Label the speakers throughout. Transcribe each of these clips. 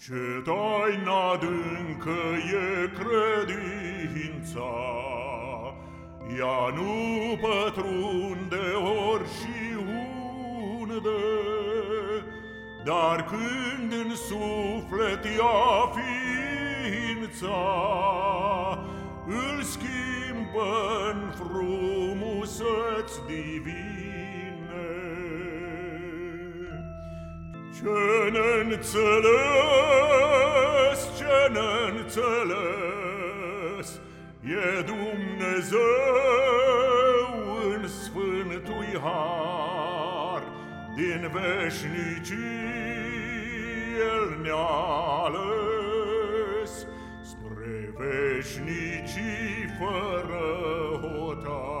Speaker 1: Ce taină adâncă e credința, Ea nu pătrunde ori și unde, Dar când în suflet ia ființa, Îl schimbă în frumuseți divine. Ce neînțeles, ce neînțeles, E Dumnezeu în Sfântui Har, Din veșnicii El ne-a ales, Spre veșnicii fără hotar.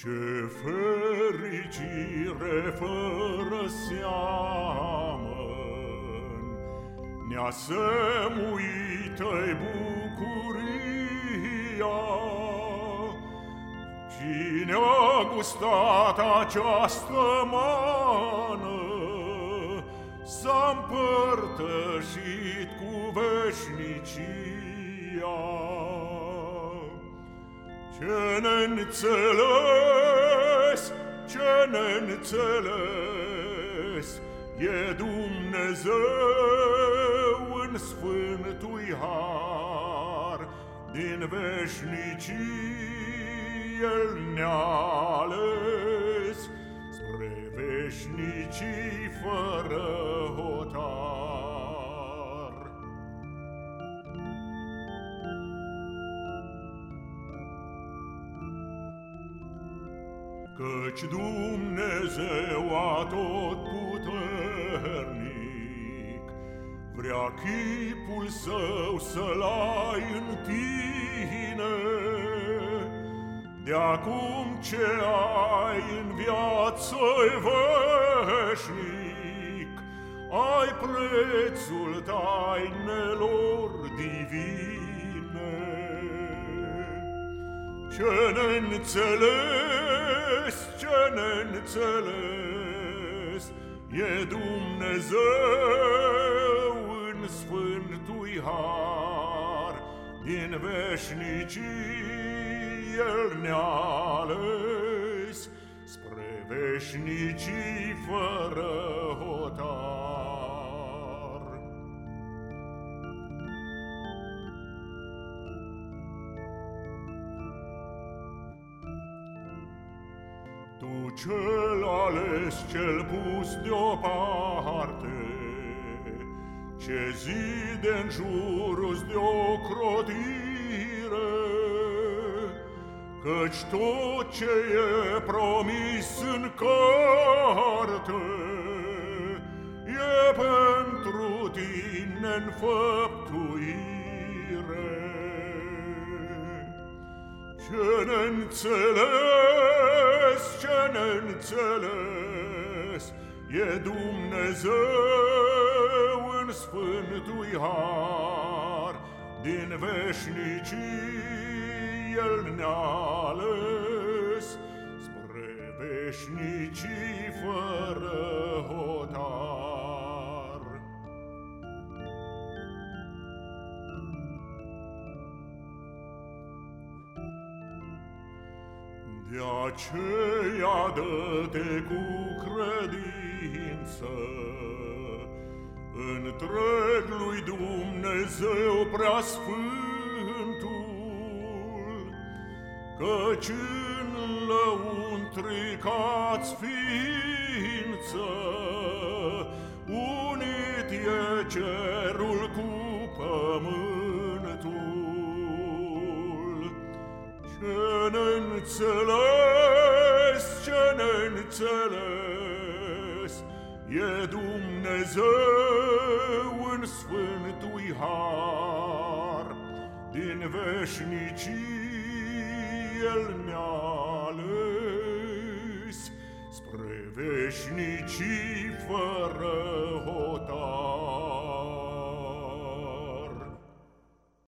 Speaker 1: Ce fericire fără seamă. Ne-a semuită-i bucuria. Cine-a gustat această mană S-a împărtășit cu veșnicia ce neînțeles, ce neînțeles, E Dumnezeu în Sfântui Har, Din veșnicii El ne-a ales, Spre veșnicii Căci Dumnezeu tot puternic Vrea chipul său să-l ai în tine. De acum ce ai în viață veșnic Ai prețul tainelor divine Ce neînțeles ce neînțeles E Dumnezeu în Sfântui Har. Din veșnicii El ne-a ales Spre veșnicii fără hotar Tu cel ales, cel pus deoparte, Ce zide în jurul de o crotire, Căci tot ce e promis în carte E pentru tine în făptuire. Ce neînțeles, ce neînțeles, E Dumnezeu în Sfântui Har, Din veșnicii El ne-a ales, Spre veșnicii fără hotar. De aceea dă-te cu credință. Întreg lui Dumnezeu preasfântul, Căci în lăuntricați ființă Unit e cerul neînțeles, ce neînțeles, E Dumnezeu în Sfântui Har, Din veșnicii El ne-a ales, Spre veșnicii fără